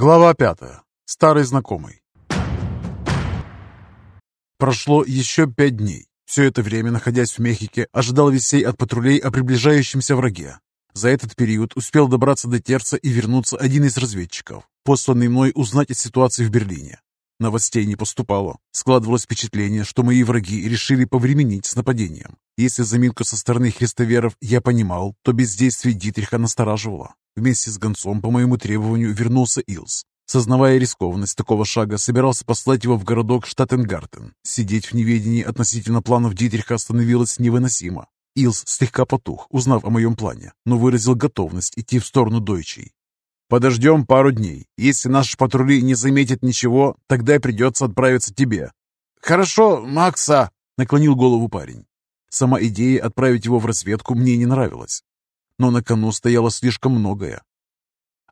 Глава пятая. Старый знакомый. Прошло еще пять дней. Все это время, находясь в Мехике, ожидал вестей от патрулей о приближающемся враге. За этот период успел добраться до Терца и вернуться один из разведчиков, посланный мной узнать о ситуации в Берлине. Новостей не поступало. Складывалось впечатление, что мои враги решили повременить с нападением. Если заминку со стороны христоверов я понимал, то бездействие Дитриха настораживало. Вместе с гонцом по моему требованию вернулся Илс. Сознавая рискованность такого шага, собирался послать его в городок Штаттенгартен. Сидеть в неведении относительно планов Дитриха становилось невыносимо. Илс слегка потух, узнав о моем плане, но выразил готовность идти в сторону Дойчей. Подождем пару дней. Если наши патрули не заметят ничего, тогда придется отправиться тебе». «Хорошо, Макса», — наклонил голову парень. Сама идея отправить его в разведку мне не нравилась. Но на кону стояло слишком многое.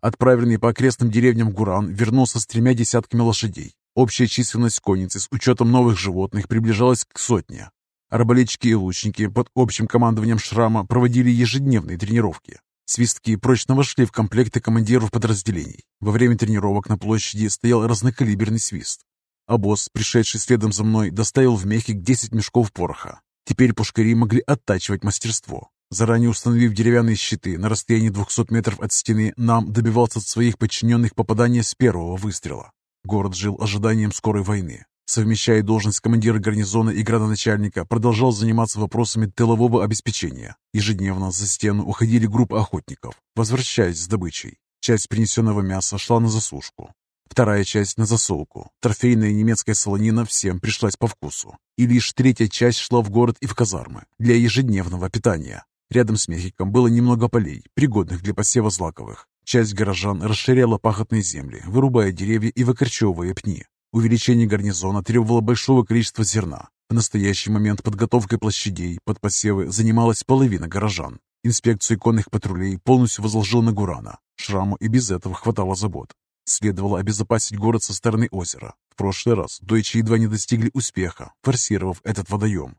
Отправленный по окрестным деревням Гуран вернулся с тремя десятками лошадей. Общая численность конницы с учетом новых животных приближалась к сотне. Арбалетчики и лучники под общим командованием Шрама проводили ежедневные тренировки. Свистки прочно вошли в комплекты командиров подразделений. Во время тренировок на площади стоял разнокалиберный свист. А босс, пришедший следом за мной, доставил в Мехик 10 мешков пороха. Теперь пушкари могли оттачивать мастерство. Заранее установив деревянные щиты на расстоянии 200 метров от стены, нам добивался от своих подчиненных попадания с первого выстрела. Город жил ожиданием скорой войны. Совмещая должность командира гарнизона и градоначальника, продолжал заниматься вопросами тылового обеспечения. Ежедневно за стену уходили группы охотников, возвращаясь с добычей. Часть принесенного мяса шла на засушку, вторая часть на засолку. Трофейная немецкая солонина всем пришлась по вкусу. И лишь третья часть шла в город и в казармы для ежедневного питания. Рядом с Мехиком было немного полей, пригодных для посева злаковых. Часть горожан расширяла пахотные земли, вырубая деревья и выкорчевывая пни. Увеличение гарнизона требовало большого количества зерна. В настоящий момент подготовкой площадей под посевы занималась половина горожан. Инспекцию конных патрулей полностью возложил на Гурана. Шраму и без этого хватало забот. Следовало обезопасить город со стороны озера. В прошлый раз дойчи едва не достигли успеха, форсировав этот водоем.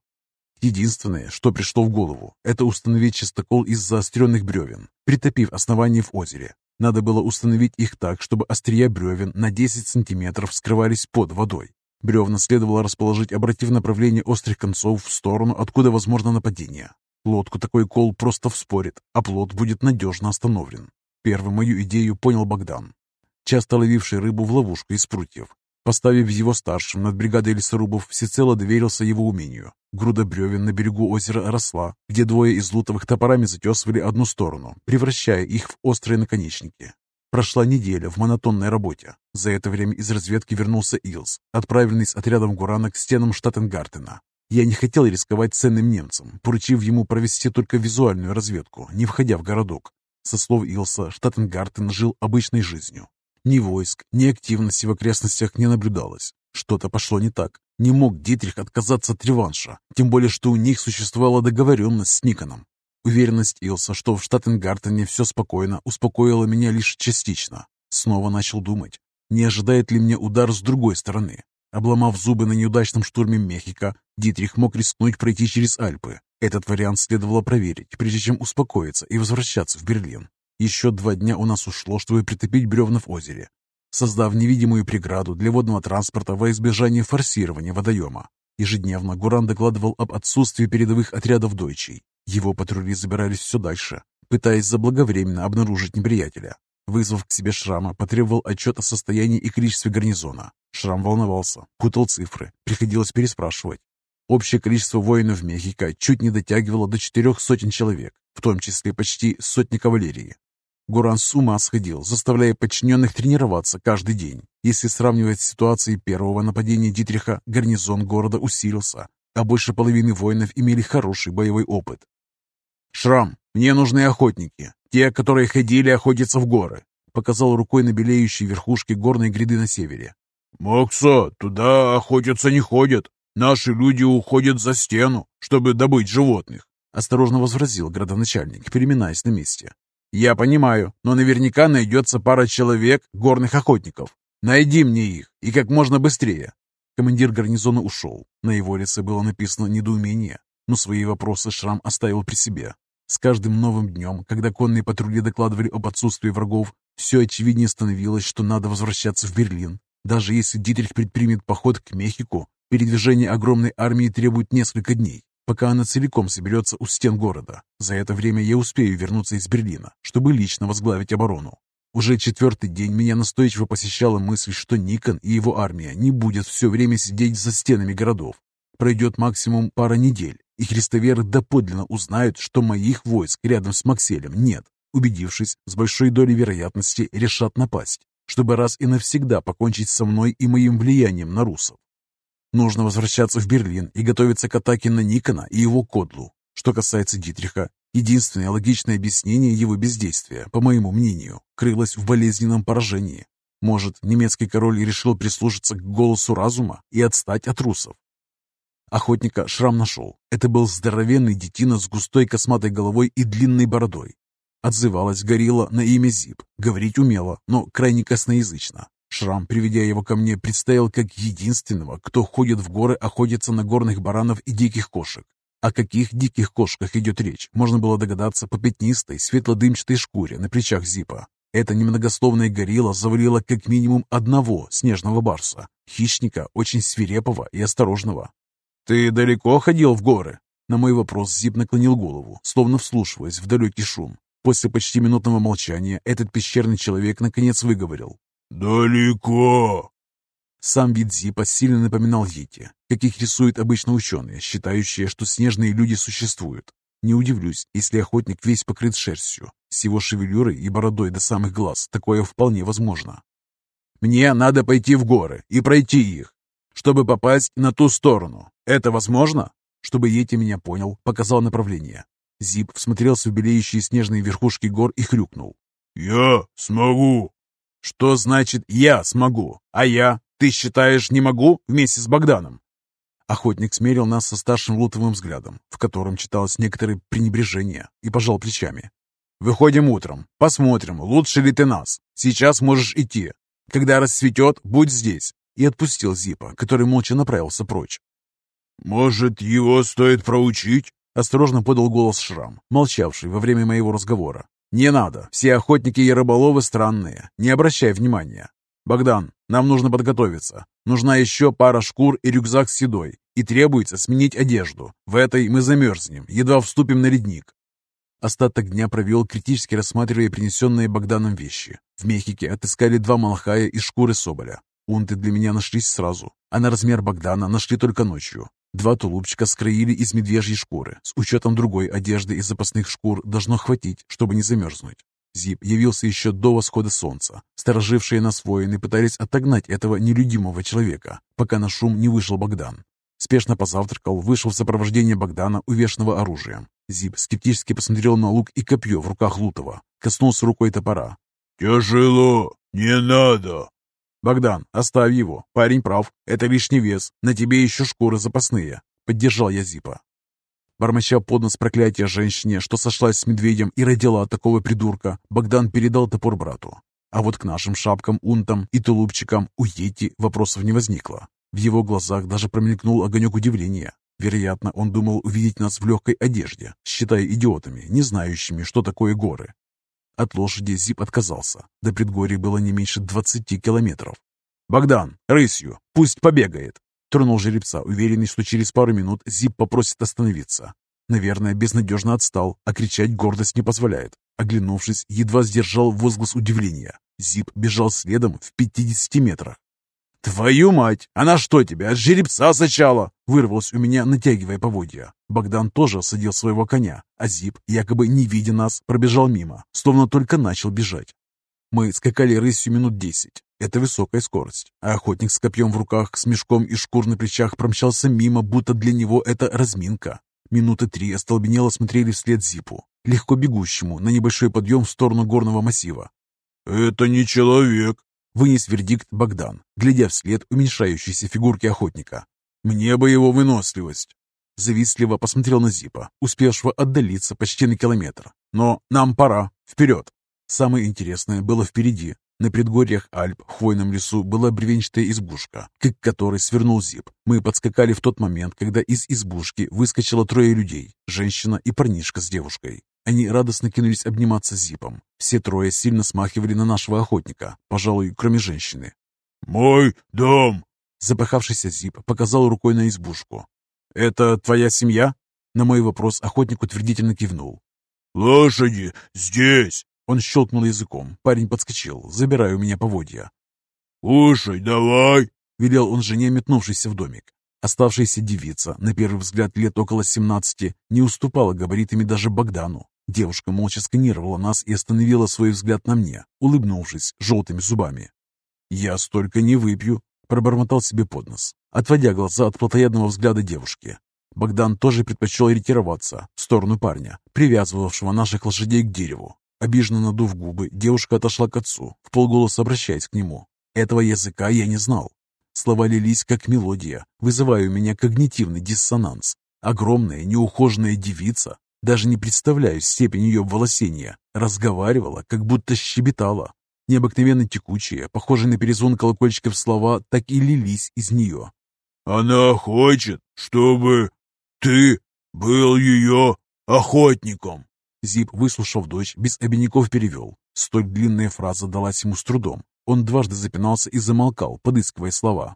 Единственное, что пришло в голову, это установить чистокол из заостренных бревен, притопив основание в озере. Надо было установить их так, чтобы острия бревен на 10 сантиметров скрывались под водой. Бревна следовало расположить, обратив направление острых концов в сторону, откуда возможно нападение. Лодку такой кол просто вспорит, а плот будет надежно остановлен. Первым мою идею понял Богдан, часто ловивший рыбу в ловушку из прутьев. Поставив его старшим над бригадой лесорубов, всецело доверился его умению. Груда бревен на берегу озера росла, где двое из лутовых топорами затесывали одну сторону, превращая их в острые наконечники. Прошла неделя в монотонной работе. За это время из разведки вернулся Илс, отправленный с отрядом Гурана к стенам Штаттенгартена. Я не хотел рисковать ценным немцам, поручив ему провести только визуальную разведку, не входя в городок. Со слов Илса, Штаттенгартен жил обычной жизнью. Ни войск, ни активности в окрестностях не наблюдалось. Что-то пошло не так. Не мог Дитрих отказаться от реванша, тем более, что у них существовала договоренность с Никоном. Уверенность Илса, что в Штаттенгартене все спокойно, успокоила меня лишь частично. Снова начал думать, не ожидает ли мне удар с другой стороны. Обломав зубы на неудачном штурме Мехико, Дитрих мог рискнуть пройти через Альпы. Этот вариант следовало проверить, прежде чем успокоиться и возвращаться в Берлин. Еще два дня у нас ушло, чтобы притопить бревна в озере создав невидимую преграду для водного транспорта во избежание форсирования водоема. Ежедневно Гуран докладывал об отсутствии передовых отрядов дойчей. Его патрули забирались все дальше, пытаясь заблаговременно обнаружить неприятеля. Вызвав к себе Шрама, потребовал отчет о состоянии и количестве гарнизона. Шрам волновался, путал цифры, приходилось переспрашивать. Общее количество воинов Мехико чуть не дотягивало до четырех сотен человек, в том числе почти сотни кавалерии. Гуран с ума сходил, заставляя подчиненных тренироваться каждый день. Если сравнивать с ситуацией первого нападения Дитриха, гарнизон города усилился, а больше половины воинов имели хороший боевой опыт. «Шрам, мне нужны охотники, те, которые ходили охотиться в горы», показал рукой на белеющие верхушки горной гряды на севере. «Макса, туда охотятся не ходят. Наши люди уходят за стену, чтобы добыть животных», осторожно возразил градоначальник, переминаясь на месте. «Я понимаю, но наверняка найдется пара человек, горных охотников. Найди мне их, и как можно быстрее». Командир гарнизона ушел. На его лице было написано недоумение, но свои вопросы Шрам оставил при себе. С каждым новым днем, когда конные патрули докладывали об отсутствии врагов, все очевиднее становилось, что надо возвращаться в Берлин. Даже если Дитрих предпримет поход к Мехико, передвижение огромной армии требует несколько дней, пока она целиком соберется у стен города. За это время я успею вернуться из Берлина, чтобы лично возглавить оборону. Уже четвертый день меня настойчиво посещала мысль, что Никон и его армия не будет все время сидеть за стенами городов. Пройдет максимум пара недель, и христоверы доподлинно узнают, что моих войск рядом с Макселем нет. Убедившись, с большой долей вероятности решат напасть, чтобы раз и навсегда покончить со мной и моим влиянием на русов. Нужно возвращаться в Берлин и готовиться к атаке на Никона и его кодлу. Что касается Дитриха, единственное логичное объяснение его бездействия, по моему мнению, крылось в болезненном поражении. Может, немецкий король решил прислушаться к голосу разума и отстать от русов, Охотника Шрам нашел. Это был здоровенный детина с густой косматой головой и длинной бородой. Отзывалась горилла на имя Зип. Говорить умела, но крайне косноязычно. Шрам, приведя его ко мне, представил как единственного, кто ходит в горы охотиться на горных баранов и диких кошек. О каких диких кошках идет речь, можно было догадаться по пятнистой, светло-дымчатой шкуре на плечах Зипа. Эта немногословная горилла завалила как минимум одного снежного барса, хищника очень свирепого и осторожного. «Ты далеко ходил в горы?» На мой вопрос Зип наклонил голову, словно вслушиваясь в далекий шум. После почти минутного молчания этот пещерный человек наконец выговорил. «Далеко!» Сам вид Зипа сильно напоминал Йети, каких рисуют обычно ученые, считающие, что снежные люди существуют. Не удивлюсь, если охотник весь покрыт шерстью. С его шевелюрой и бородой до самых глаз такое вполне возможно. «Мне надо пойти в горы и пройти их, чтобы попасть на ту сторону. Это возможно?» Чтобы Йети меня понял, показал направление. Зип всмотрелся в белеющие снежные верхушки гор и хрюкнул. «Я смогу!» «Что значит «я смогу», а я, ты считаешь, не могу вместе с Богданом?» Охотник смерил нас со старшим лутовым взглядом, в котором читалось некоторое пренебрежение, и пожал плечами. «Выходим утром. Посмотрим, лучше ли ты нас. Сейчас можешь идти. Когда расцветет, будь здесь и отпустил Зипа, который молча направился прочь. «Может, его стоит проучить?» — осторожно подал голос Шрам, молчавший во время моего разговора. «Не надо, все охотники и рыболовы странные, не обращай внимания. Богдан, нам нужно подготовиться. Нужна еще пара шкур и рюкзак с седой, и требуется сменить одежду. В этой мы замерзнем, едва вступим на ледник». Остаток дня провел, критически рассматривая принесенные Богданом вещи. В Мехике отыскали два малахая и шкуры соболя. Унты для меня нашлись сразу, а на размер Богдана нашли только ночью. Два тулупчика скроили из медвежьей шкуры. С учетом другой одежды из запасных шкур должно хватить, чтобы не замерзнуть. Зип явился еще до восхода солнца. Сторожившие нас воины пытались отогнать этого нелюдимого человека, пока на шум не вышел Богдан. Спешно позавтракал, вышел в сопровождение Богдана, увешанного оружием. Зип скептически посмотрел на лук и копье в руках Лутова. Коснулся рукой топора. «Тяжело, не надо!» «Богдан, оставь его. Парень прав. Это лишний вес. На тебе еще шкуры запасные». Поддержал я Зипа. Бормоча под нос проклятия женщине, что сошлась с медведем и родила такого придурка, Богдан передал топор брату. А вот к нашим шапкам, унтам и тулупчикам у Йети вопросов не возникло. В его глазах даже промелькнул огонек удивления. Вероятно, он думал увидеть нас в легкой одежде, считая идиотами, не знающими, что такое горы. От лошади Зип отказался. До предгорья было не меньше двадцати километров. «Богдан, рысью, пусть побегает!» Тронул жеребца, уверенный, что через пару минут Зип попросит остановиться. Наверное, безнадежно отстал, а кричать гордость не позволяет. Оглянувшись, едва сдержал возглас удивления. Зип бежал следом в пятидесяти метрах. «Твою мать! Она что тебе, от жеребца сначала?» Вырвалось у меня, натягивая поводья. Богдан тоже осадил своего коня, а Зип, якобы не видя нас, пробежал мимо, словно только начал бежать. Мы скакали рысью минут десять. Это высокая скорость. А охотник с копьем в руках, с мешком и шкур на плечах промчался мимо, будто для него это разминка. Минуты три остолбенело смотрели вслед Зипу, легко бегущему на небольшой подъем в сторону горного массива. «Это не человек», — вынес вердикт Богдан, глядя вслед уменьшающейся фигурки охотника. Мне бы его выносливость. Завистливо посмотрел на Зипа, успевшего отдалиться почти на километр. Но нам пора. Вперед. Самое интересное было впереди. На предгорьях Альп, в хвойном лесу, была бревенчатая избушка, к которой свернул Зип. Мы подскакали в тот момент, когда из избушки выскочило трое людей, женщина и парнишка с девушкой. Они радостно кинулись обниматься с Зипом. Все трое сильно смахивали на нашего охотника, пожалуй, кроме женщины. «Мой дом!» Запахавшийся Зип показал рукой на избушку. «Это твоя семья?» На мой вопрос охотник утвердительно кивнул. «Лошади здесь!» Он щелкнул языком. Парень подскочил, забирая у меня поводья. «Кушай давай!» — велел он жене, метнувшийся в домик. Оставшаяся девица, на первый взгляд лет около семнадцати, не уступала габаритами даже Богдану. Девушка молча сканировала нас и остановила свой взгляд на мне, улыбнувшись желтыми зубами. «Я столько не выпью», — пробормотал себе под нос, отводя глаза от плотоядного взгляда девушки. Богдан тоже предпочел ретироваться в сторону парня, привязывавшего наших лошадей к дереву. Обиженно надув губы, девушка отошла к отцу, в полголоса обращаясь к нему. Этого языка я не знал. Слова лились как мелодия, вызывая у меня когнитивный диссонанс. Огромная, неухоженная девица, даже не представляю степень ее волосения, разговаривала, как будто щебетала. Необыкновенно текучие, похожие на перезвон колокольчиков слова, так и лились из нее. «Она хочет, чтобы ты был ее охотником!» Зип, выслушав дочь, без обиняков перевел. Столь длинная фраза далась ему с трудом. Он дважды запинался и замолкал, подыскивая слова.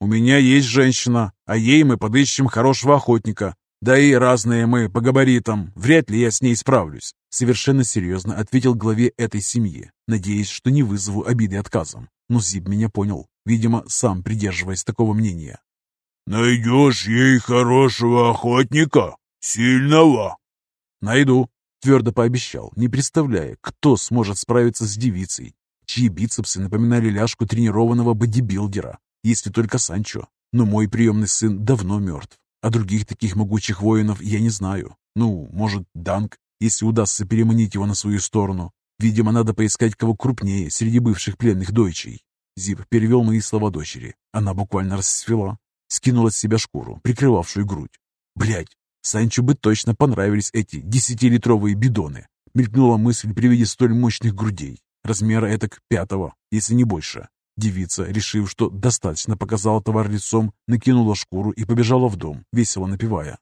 «У меня есть женщина, а ей мы подыщем хорошего охотника. Да и разные мы по габаритам. Вряд ли я с ней справлюсь», — совершенно серьезно ответил главе этой семьи, надеясь, что не вызову обиды отказом. Но Зип меня понял, видимо, сам придерживаясь такого мнения. «Найдешь ей хорошего охотника? Сильного?» «Найду», — твердо пообещал, не представляя, кто сможет справиться с девицей, чьи бицепсы напоминали ляжку тренированного бодибилдера, если только Санчо. Но мой приемный сын давно мертв, а других таких могучих воинов я не знаю. Ну, может, Данг, если удастся переманить его на свою сторону. Видимо, надо поискать кого крупнее среди бывших пленных дойчей. Зип перевел мои слова дочери. Она буквально расцвела, скинула с себя шкуру, прикрывавшую грудь. Блять, Санчо бы точно понравились эти десятилитровые бидоны. Мелькнула мысль при виде столь мощных грудей. Размера этак пятого, если не больше. Девица, решив, что достаточно показала товар лицом, накинула шкуру и побежала в дом, весело напевая.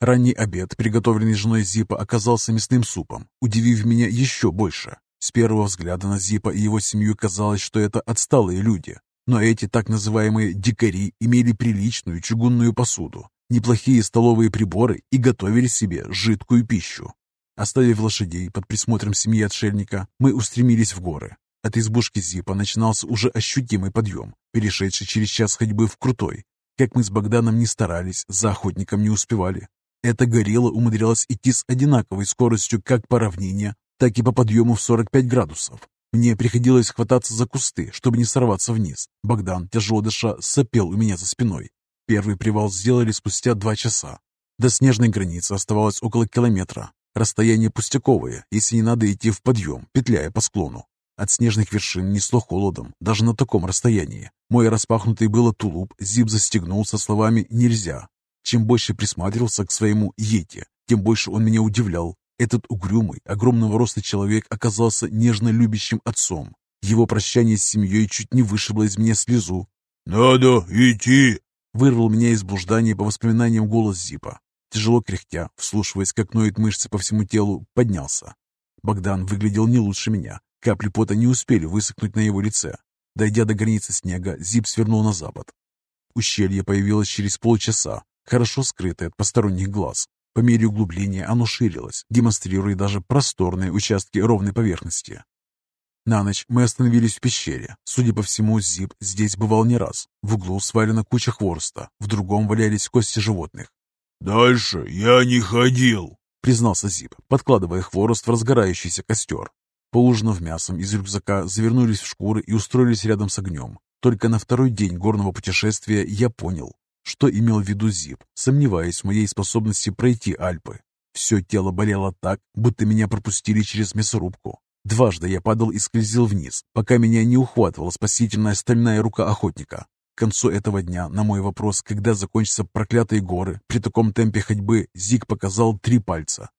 Ранний обед, приготовленный женой Зипа, оказался мясным супом, удивив меня еще больше. С первого взгляда на Зипа и его семью казалось, что это отсталые люди. Но эти так называемые «дикари» имели приличную чугунную посуду, неплохие столовые приборы и готовили себе жидкую пищу. Оставив лошадей под присмотром семьи отшельника, мы устремились в горы. От избушки Зипа начинался уже ощутимый подъем, перешедший через час ходьбы в крутой. Как мы с Богданом не старались, за охотником не успевали. Эта горилла умудрялась идти с одинаковой скоростью как по равнине, так и по подъему в 45 градусов. Мне приходилось хвататься за кусты, чтобы не сорваться вниз. Богдан, тяжело дыша, сопел у меня за спиной. Первый привал сделали спустя два часа. До снежной границы оставалось около километра. Расстояние пустяковое, если не надо идти в подъем, петляя по склону. От снежных вершин несло холодом, даже на таком расстоянии. Мой распахнутый было тулуп Зиб застегнул со словами «нельзя». Чем больше присматривался к своему «ете», тем больше он меня удивлял. Этот угрюмый, огромного роста человек оказался нежно любящим отцом. Его прощание с семьей чуть не вышибло из меня слезу. «Надо идти!» Вырвал меня из блуждания по воспоминаниям голос Зипа. Тяжело кряхтя, вслушиваясь, как ноют мышцы по всему телу, поднялся. Богдан выглядел не лучше меня. Капли пота не успели высохнуть на его лице. Дойдя до границы снега, Зип свернул на запад. Ущелье появилось через полчаса, хорошо скрытое от посторонних глаз. По мере углубления оно ширилось, демонстрируя даже просторные участки ровной поверхности. На ночь мы остановились в пещере. Судя по всему, Зип здесь бывал не раз. В углу свалена куча хвороста, в другом валялись кости животных. «Дальше я не ходил», — признался Зип, подкладывая хворост в разгорающийся костер. Поужинав мясом из рюкзака, завернулись в шкуры и устроились рядом с огнем. Только на второй день горного путешествия я понял, что имел в виду Зип, сомневаясь в моей способности пройти Альпы. Все тело болело так, будто меня пропустили через мясорубку. Дважды я падал и скользил вниз, пока меня не ухватывала спасительная стальная рука охотника. К концу этого дня на мой вопрос, когда закончатся проклятые горы, при таком темпе ходьбы Зик показал три пальца.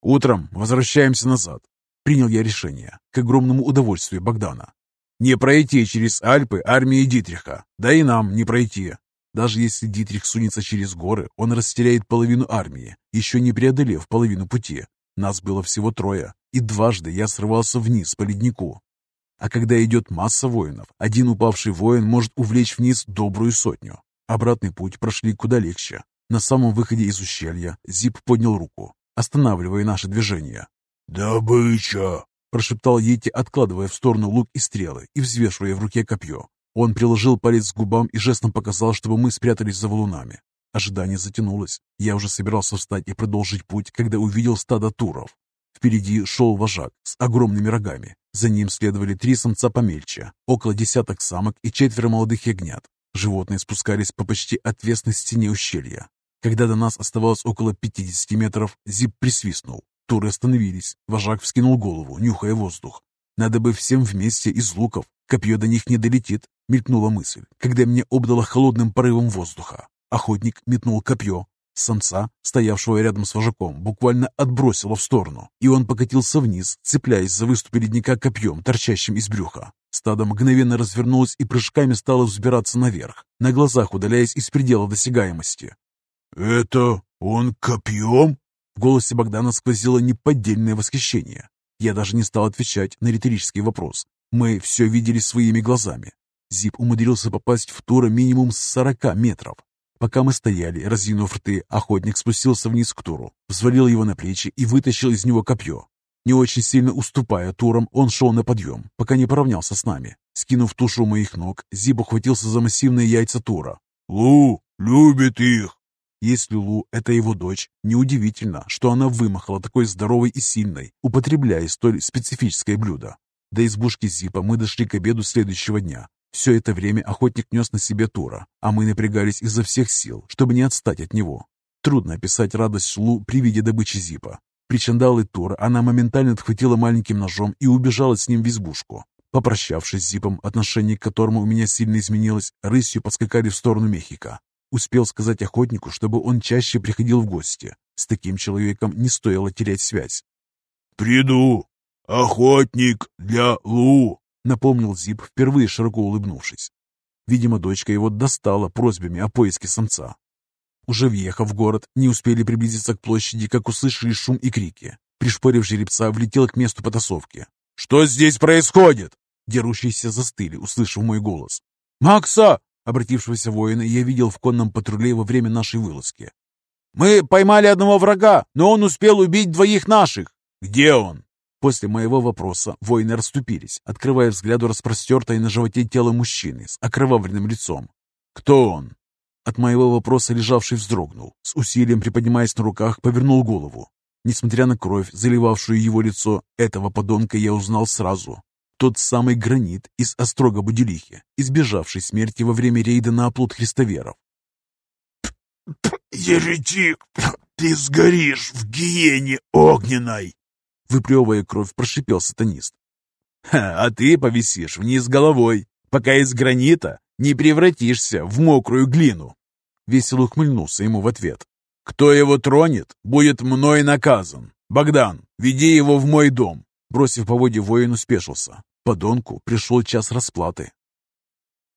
«Утром возвращаемся назад. Принял я решение, к огромному удовольствию Богдана. Не пройти через Альпы армии Дитриха, да и нам не пройти. Даже если Дитрих сунется через горы, он растеряет половину армии, еще не преодолев половину пути. Нас было всего трое, и дважды я срывался вниз по леднику. А когда идет масса воинов, один упавший воин может увлечь вниз добрую сотню. Обратный путь прошли куда легче. На самом выходе из ущелья Зип поднял руку, останавливая наше движение. «Добыча!» – прошептал Йети, откладывая в сторону лук и стрелы и взвешивая в руке копье. Он приложил палец к губам и жестом показал, чтобы мы спрятались за валунами. Ожидание затянулось. Я уже собирался встать и продолжить путь, когда увидел стадо туров. Впереди шел вожак с огромными рогами. За ним следовали три самца помельче, около десяток самок и четверо молодых ягнят. Животные спускались по почти отвесной стене ущелья. Когда до нас оставалось около 50 метров, Зип присвистнул. Туры остановились. Вожак вскинул голову, нюхая воздух. Надо бы всем вместе из луков. Копье до них не долетит, мелькнула мысль, когда меня обдало холодным порывом воздуха. Охотник метнул копье. Самца, стоявшего рядом с вожаком, буквально отбросило в сторону, и он покатился вниз, цепляясь за выступы ледника копьем, торчащим из брюха. Стадо мгновенно развернулось и прыжками стало взбираться наверх, на глазах удаляясь из предела досягаемости. «Это он копьем?» В голосе Богдана сквозило неподдельное восхищение. Я даже не стал отвечать на риторический вопрос. Мы все видели своими глазами. Зип умудрился попасть в Тура минимум с сорока метров. Пока мы стояли, разинув рты, охотник спустился вниз к Туру, взвалил его на плечи и вытащил из него копье. Не очень сильно уступая турам, он шел на подъем, пока не поравнялся с нами. Скинув тушу моих ног, Зиб ухватился за массивные яйца Тура. «Лу любит их!» Если Лу – это его дочь, неудивительно, что она вымахала такой здоровой и сильной, употребляя столь специфическое блюдо. До избушки Зипа мы дошли к обеду следующего дня. Все это время охотник нес на себе Тура, а мы напрягались изо всех сил, чтобы не отстать от него. Трудно описать радость Лу при виде добычи Зипа. Причандалы Тура она моментально отхватила маленьким ножом и убежала с ним в избушку. Попрощавшись с Зипом, отношение к которому у меня сильно изменилось, рысью подскакали в сторону Мехика. Успел сказать охотнику, чтобы он чаще приходил в гости. С таким человеком не стоило терять связь. «Приду! Охотник для Лу!» — напомнил Зип, впервые широко улыбнувшись. Видимо, дочка его достала просьбами о поиске самца. Уже въехав в город, не успели приблизиться к площади, как услышали шум и крики. Пришпорив жеребца, влетел к месту потасовки. «Что здесь происходит?» Дерущиеся застыли, услышав мой голос. «Макса!» Обратившегося воина я видел в конном патруле во время нашей вылазки. «Мы поймали одного врага, но он успел убить двоих наших. Где он?» После моего вопроса воины расступились, открывая взгляду распростертое на животе тело мужчины с окровавленным лицом. «Кто он?» От моего вопроса лежавший вздрогнул, с усилием приподнимаясь на руках, повернул голову. Несмотря на кровь, заливавшую его лицо, этого подонка я узнал сразу. Тот самый гранит из Острога Будилихи, избежавший смерти во время рейда на оплот христоверов. «Еретик, ты сгоришь в гиене огненной!» Выплевывая кровь, прошипел сатанист. «А ты повисишь вниз головой, пока из гранита не превратишься в мокрую глину!» Весело ухмыльнулся ему в ответ. «Кто его тронет, будет мной наказан. Богдан, веди его в мой дом!» Бросив поводье воину, спешился. Подонку пришел час расплаты.